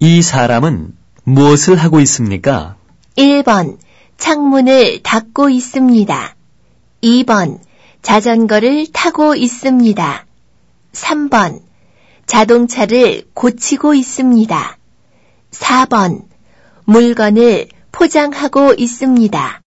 이 사람은 무엇을 하고 있습니까? 1번 창문을 닫고 있습니다. 2번 자전거를 타고 있습니다. 3번 자동차를 고치고 있습니다. 4번 물건을 포장하고 있습니다.